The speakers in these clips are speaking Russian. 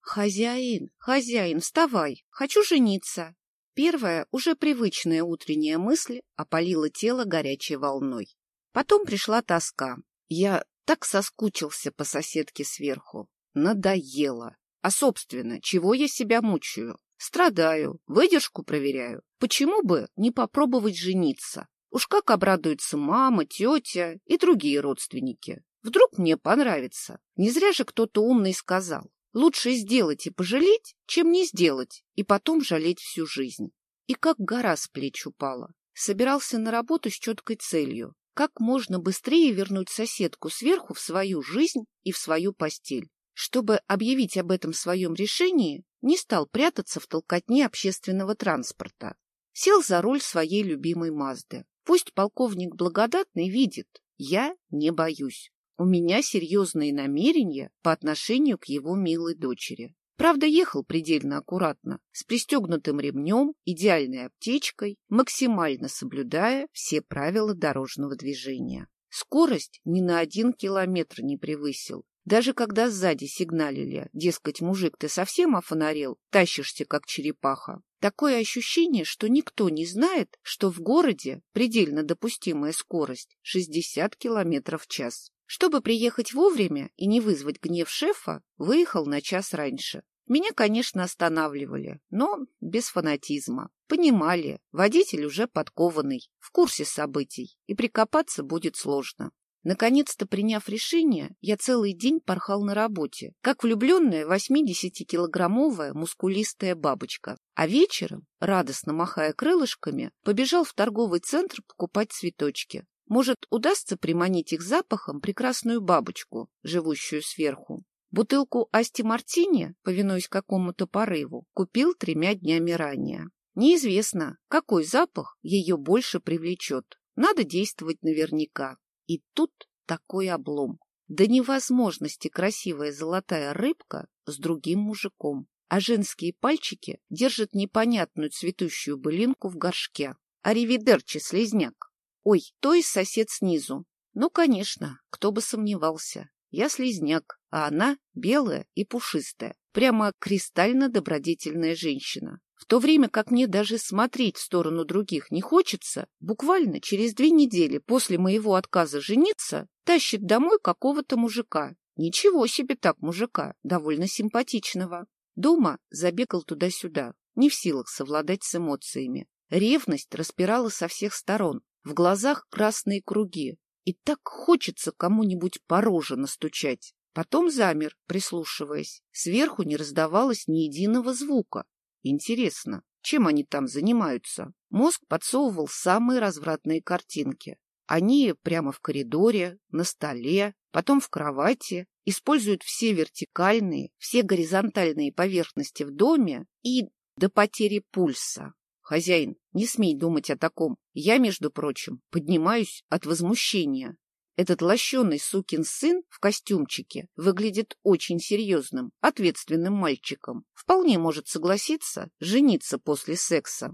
Хозяин, хозяин, вставай, хочу жениться. Первая, уже привычная утренняя мысль опалила тело горячей волной. Потом пришла тоска. Я так соскучился по соседке сверху. Надоело. А, собственно, чего я себя мучаю? Страдаю, выдержку проверяю. Почему бы не попробовать жениться? Уж как обрадуются мама, тетя и другие родственники. Вдруг мне понравится. Не зря же кто-то умный сказал. Лучше сделать и пожалеть, чем не сделать, и потом жалеть всю жизнь. И как гора с плеч упала. Собирался на работу с четкой целью. Как можно быстрее вернуть соседку сверху в свою жизнь и в свою постель. Чтобы объявить об этом своем решении, не стал прятаться в толкотне общественного транспорта. Сел за руль своей любимой Мазды. Пусть полковник благодатный видит, я не боюсь. У меня серьезные намерения по отношению к его милой дочери. Правда, ехал предельно аккуратно, с пристегнутым ремнем, идеальной аптечкой, максимально соблюдая все правила дорожного движения. Скорость ни на один километр не превысил. Даже когда сзади сигналили, дескать, мужик, ты совсем офонарел, тащишься, как черепаха. Такое ощущение, что никто не знает, что в городе предельно допустимая скорость 60 километров в час. Чтобы приехать вовремя и не вызвать гнев шефа, выехал на час раньше. Меня, конечно, останавливали, но без фанатизма. Понимали, водитель уже подкованный, в курсе событий, и прикопаться будет сложно. Наконец-то приняв решение, я целый день порхал на работе, как влюбленная 80-килограммовая мускулистая бабочка. А вечером, радостно махая крылышками, побежал в торговый центр покупать цветочки. Может, удастся приманить их запахом прекрасную бабочку, живущую сверху. Бутылку Асти Мартини, повинуясь какому-то порыву, купил тремя днями ранее. Неизвестно, какой запах ее больше привлечет. Надо действовать наверняка. И тут такой облом. До невозможности красивая золотая рыбка с другим мужиком, а женские пальчики держат непонятную цветущую былинку в горшке. Аривидерчи, слезняк! Ой, то есть сосед снизу. Ну, конечно, кто бы сомневался. Я слизняк, а она белая и пушистая. Прямо кристально добродетельная женщина. В то время как мне даже смотреть в сторону других не хочется, буквально через две недели после моего отказа жениться тащит домой какого-то мужика. Ничего себе так мужика, довольно симпатичного. Дома забегал туда-сюда, не в силах совладать с эмоциями. Ревность распирала со всех сторон, в глазах красные круги. И так хочется кому-нибудь по роже настучать. Потом замер, прислушиваясь. Сверху не раздавалось ни единого звука. Интересно, чем они там занимаются? Мозг подсовывал самые развратные картинки. Они прямо в коридоре, на столе, потом в кровати, используют все вертикальные, все горизонтальные поверхности в доме и до потери пульса. Хозяин, не смей думать о таком. Я, между прочим, поднимаюсь от возмущения. Этот лощеный сукин сын в костюмчике выглядит очень серьезным, ответственным мальчиком. Вполне может согласиться жениться после секса.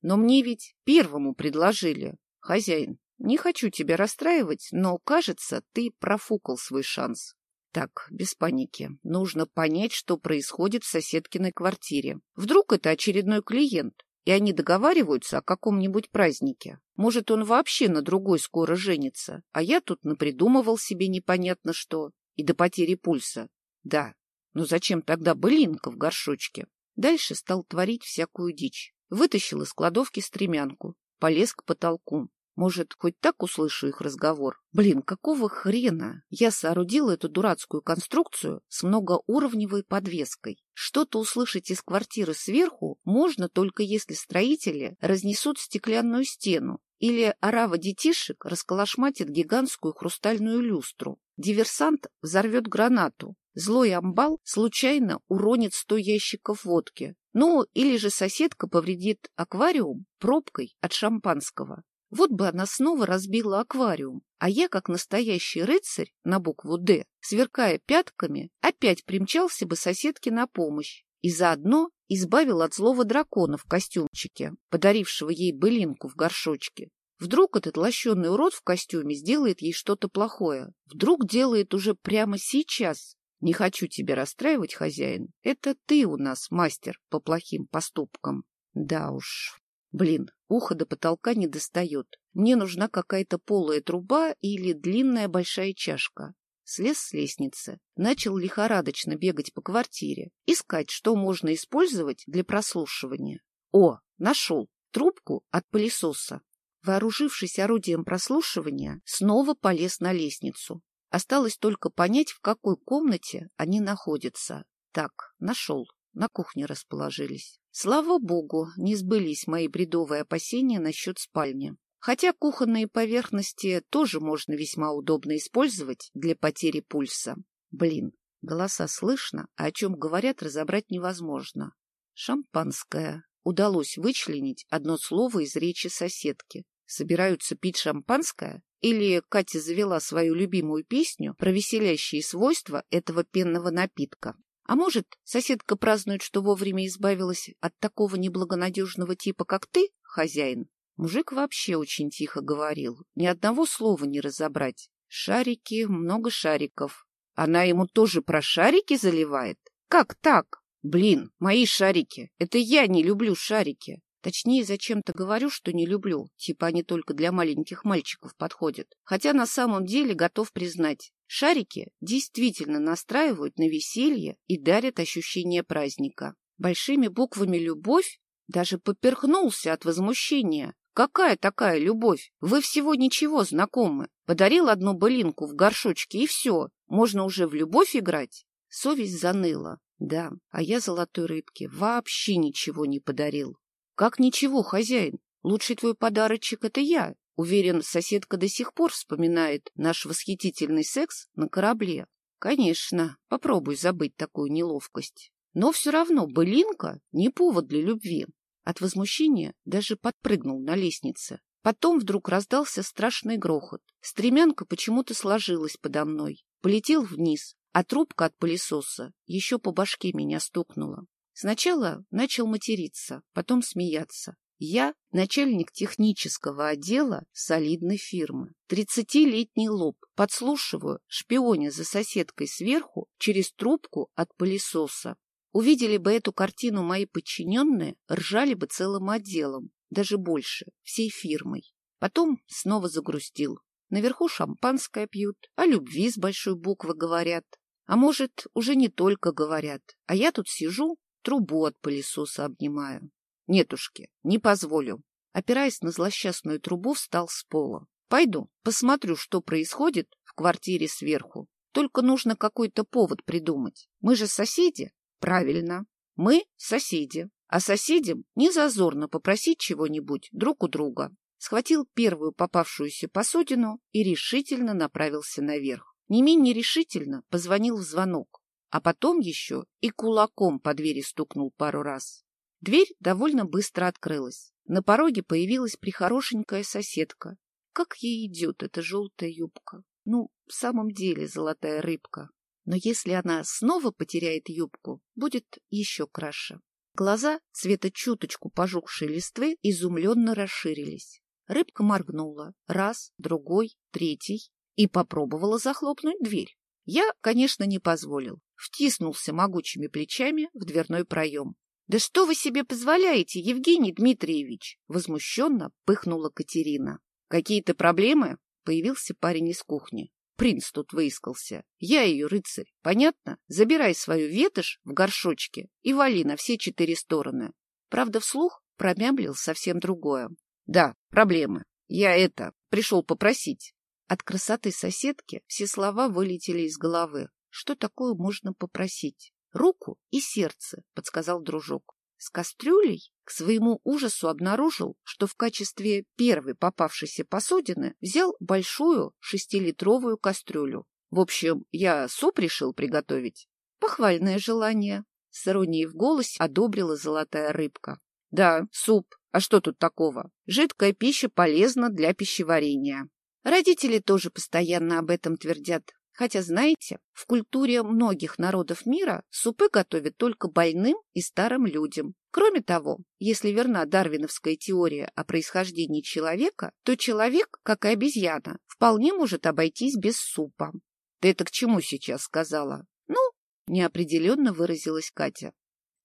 Но мне ведь первому предложили. Хозяин, не хочу тебя расстраивать, но, кажется, ты профукал свой шанс. Так, без паники. Нужно понять, что происходит в соседкиной квартире. Вдруг это очередной клиент, и они договариваются о каком-нибудь празднике. Может, он вообще на другой скоро женится, а я тут напридумывал себе непонятно что, и до потери пульса. Да, но зачем тогда былинка в горшочке? Дальше стал творить всякую дичь. Вытащил из кладовки стремянку, полез к потолку. Может, хоть так услышу их разговор? Блин, какого хрена? Я соорудила эту дурацкую конструкцию с многоуровневой подвеской. Что-то услышать из квартиры сверху можно только если строители разнесут стеклянную стену или орава детишек расколошматит гигантскую хрустальную люстру. Диверсант взорвет гранату. Злой амбал случайно уронит сто ящиков водки. Ну, или же соседка повредит аквариум пробкой от шампанского. Вот бы она снова разбила аквариум, а я, как настоящий рыцарь на букву «Д», сверкая пятками, опять примчался бы соседке на помощь и заодно избавил от злого дракона в костюмчике, подарившего ей былинку в горшочке. Вдруг этот лощеный урод в костюме сделает ей что-то плохое. Вдруг делает уже прямо сейчас. Не хочу тебя расстраивать, хозяин. Это ты у нас мастер по плохим поступкам. Да уж. Блин, ухо до потолка не достает. Мне нужна какая-то полая труба или длинная большая чашка. Слез с лестницы, начал лихорадочно бегать по квартире, искать, что можно использовать для прослушивания. О, нашел трубку от пылесоса. Вооружившись орудием прослушивания, снова полез на лестницу. Осталось только понять, в какой комнате они находятся. Так, нашел. На кухне расположились. Слава богу, не сбылись мои бредовые опасения насчет спальни. Хотя кухонные поверхности тоже можно весьма удобно использовать для потери пульса. Блин, голоса слышно, а о чем говорят, разобрать невозможно. Шампанское. Удалось вычленить одно слово из речи соседки. Собираются пить шампанское? Или Катя завела свою любимую песню про веселящие свойства этого пенного напитка? А может, соседка празднует, что вовремя избавилась от такого неблагонадежного типа, как ты, хозяин? Мужик вообще очень тихо говорил, ни одного слова не разобрать. Шарики, много шариков. Она ему тоже про шарики заливает? Как так? Блин, мои шарики. Это я не люблю шарики. Точнее, зачем-то говорю, что не люблю. Типа они только для маленьких мальчиков подходят. Хотя на самом деле готов признать, шарики действительно настраивают на веселье и дарят ощущение праздника. Большими буквами «любовь» даже поперхнулся от возмущения. Какая такая любовь? Вы всего ничего знакомы. Подарил одну былинку в горшочке, и все. Можно уже в любовь играть? Совесть заныла. Да, а я золотой рыбке вообще ничего не подарил. Как ничего, хозяин? Лучший твой подарочек — это я. Уверен, соседка до сих пор вспоминает наш восхитительный секс на корабле. Конечно, попробуй забыть такую неловкость. Но все равно былинка — не повод для любви. От возмущения даже подпрыгнул на лестнице. Потом вдруг раздался страшный грохот. Стремянка почему-то сложилась подо мной. Полетел вниз, а трубка от пылесоса еще по башке меня стукнула. Сначала начал материться, потом смеяться. Я начальник технического отдела солидной фирмы. Тридцатилетний лоб. Подслушиваю, шпионя за соседкой сверху через трубку от пылесоса. Увидели бы эту картину мои подчиненные, ржали бы целым отделом, даже больше, всей фирмой. Потом снова загрустил. Наверху шампанское пьют, о любви с большой буквы говорят. А может, уже не только говорят, а я тут сижу, трубу от пылесоса обнимаю. Нетушки, не позволю. Опираясь на злосчастную трубу, встал с пола. Пойду, посмотрю, что происходит в квартире сверху. Только нужно какой-то повод придумать. Мы же соседи, Правильно. Мы соседи. А соседям не зазорно попросить чего-нибудь друг у друга. Схватил первую попавшуюся посудину и решительно направился наверх. Не менее решительно позвонил в звонок, а потом еще и кулаком по двери стукнул пару раз. Дверь довольно быстро открылась. На пороге появилась прихорошенькая соседка. Как ей идет эта желтая юбка? Ну, в самом деле золотая рыбка. Но если она снова потеряет юбку, будет еще краше. Глаза, цвета чуточку пожухшей листвы, изумленно расширились. Рыбка моргнула. Раз, другой, третий. И попробовала захлопнуть дверь. Я, конечно, не позволил. Втиснулся могучими плечами в дверной проем. — Да что вы себе позволяете, Евгений Дмитриевич? — возмущенно пыхнула Катерина. — Какие-то проблемы? — появился парень из кухни. Принц тут выискался. Я ее рыцарь. Понятно? Забирай свою ветошь в горшочке и вали на все четыре стороны. Правда, вслух промямлил совсем другое. Да, проблемы. Я это, пришел попросить. От красоты соседки все слова вылетели из головы. Что такое можно попросить? Руку и сердце, подсказал дружок. С кастрюлей к своему ужасу обнаружил, что в качестве первой попавшейся посудины взял большую шестилитровую кастрюлю. В общем, я суп решил приготовить. Похвальное желание. С иронией в голосе одобрила золотая рыбка. Да, суп. А что тут такого? Жидкая пища полезна для пищеварения. Родители тоже постоянно об этом твердят. Хотя, знаете, в культуре многих народов мира супы готовят только больным и старым людям. Кроме того, если верна дарвиновская теория о происхождении человека, то человек, как и обезьяна, вполне может обойтись без супа. Ты это к чему сейчас сказала? Ну, неопределенно выразилась Катя.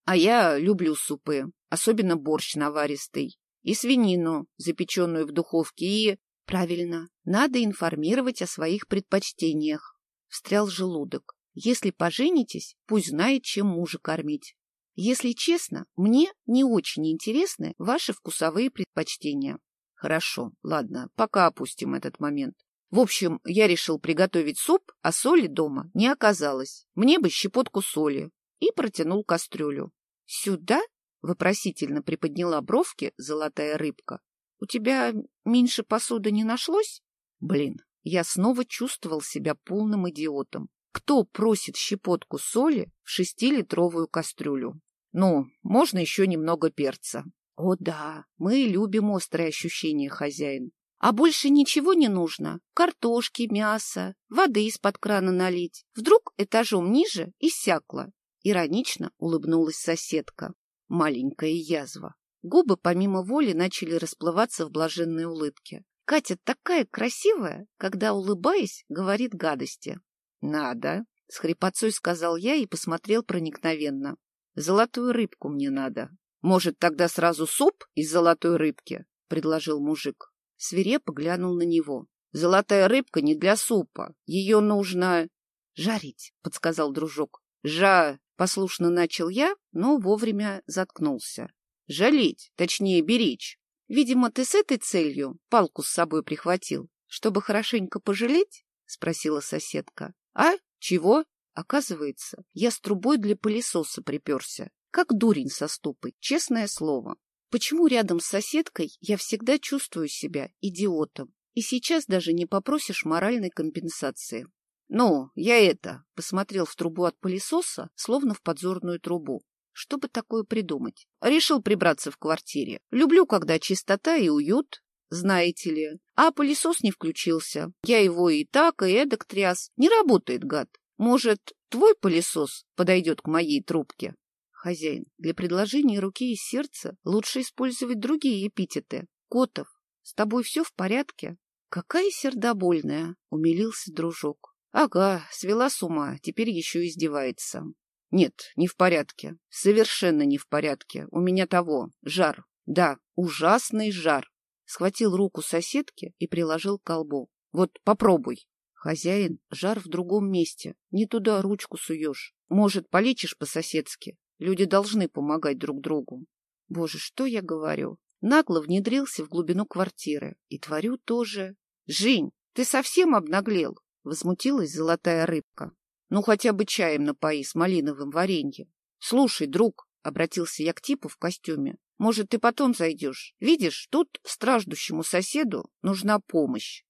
А я люблю супы, особенно борщ наваристый, и свинину, запеченную в духовке, и... Правильно, надо информировать о своих предпочтениях. Встрял желудок. Если поженитесь, пусть знает, чем мужа кормить. Если честно, мне не очень интересны ваши вкусовые предпочтения. Хорошо, ладно, пока опустим этот момент. В общем, я решил приготовить суп, а соли дома не оказалось. Мне бы щепотку соли. И протянул кастрюлю. «Сюда?» — вопросительно приподняла бровки золотая рыбка. «У тебя меньше посуды не нашлось?» Блин, я снова чувствовал себя полным идиотом. Кто просит щепотку соли в шестилитровую кастрюлю? Ну, можно еще немного перца. О да, мы любим острые ощущения, хозяин. А больше ничего не нужно? Картошки, мясо, воды из-под крана налить. Вдруг этажом ниже иссякло. Иронично улыбнулась соседка. Маленькая язва. Губы помимо воли начали расплываться в блаженной улыбке. Катя такая красивая, когда, улыбаясь, говорит гадости. — Надо, — с хрипотцой сказал я и посмотрел проникновенно. — Золотую рыбку мне надо. — Может, тогда сразу суп из золотой рыбки? — предложил мужик. Свирепо глянул на него. — Золотая рыбка не для супа. Ее нужно... — Жарить, — подсказал дружок. — Жа... — послушно начал я, но вовремя заткнулся. — Жалить, точнее, беречь. Видимо, ты с этой целью палку с собой прихватил, чтобы хорошенько пожалеть? — спросила соседка. — А? Чего? Оказывается, я с трубой для пылесоса приперся. Как дурень со ступой, честное слово. Почему рядом с соседкой я всегда чувствую себя идиотом? И сейчас даже не попросишь моральной компенсации. «Ну, я это...» — посмотрел в трубу от пылесоса, словно в подзорную трубу. Что бы такое придумать? Решил прибраться в квартире. Люблю, когда чистота и уют, знаете ли. А пылесос не включился. Я его и так, и эдак тряс. Не работает, гад. Может, твой пылесос подойдет к моей трубке? Хозяин, для предложения руки и сердца лучше использовать другие эпитеты. Котов, с тобой все в порядке? Какая сердобольная, умилился дружок. Ага, свела с ума, теперь еще издевается. Нет, не в порядке. Совершенно не в порядке. У меня того, жар. Да, ужасный жар. Схватил руку соседки и приложил к колбу. Вот попробуй. Хозяин, жар в другом месте. Не туда ручку суешь. Может, полечишь по-соседски? Люди должны помогать друг другу. Боже, что я говорю? Нагло внедрился в глубину квартиры. И творю тоже. Жень, ты совсем обнаглел? Возмутилась золотая рыбка. Ну, хотя бы чаем напои с малиновым вареньем. Слушай, друг, — обратился я к типу в костюме, — может, ты потом зайдешь? Видишь, тут страждущему соседу нужна помощь.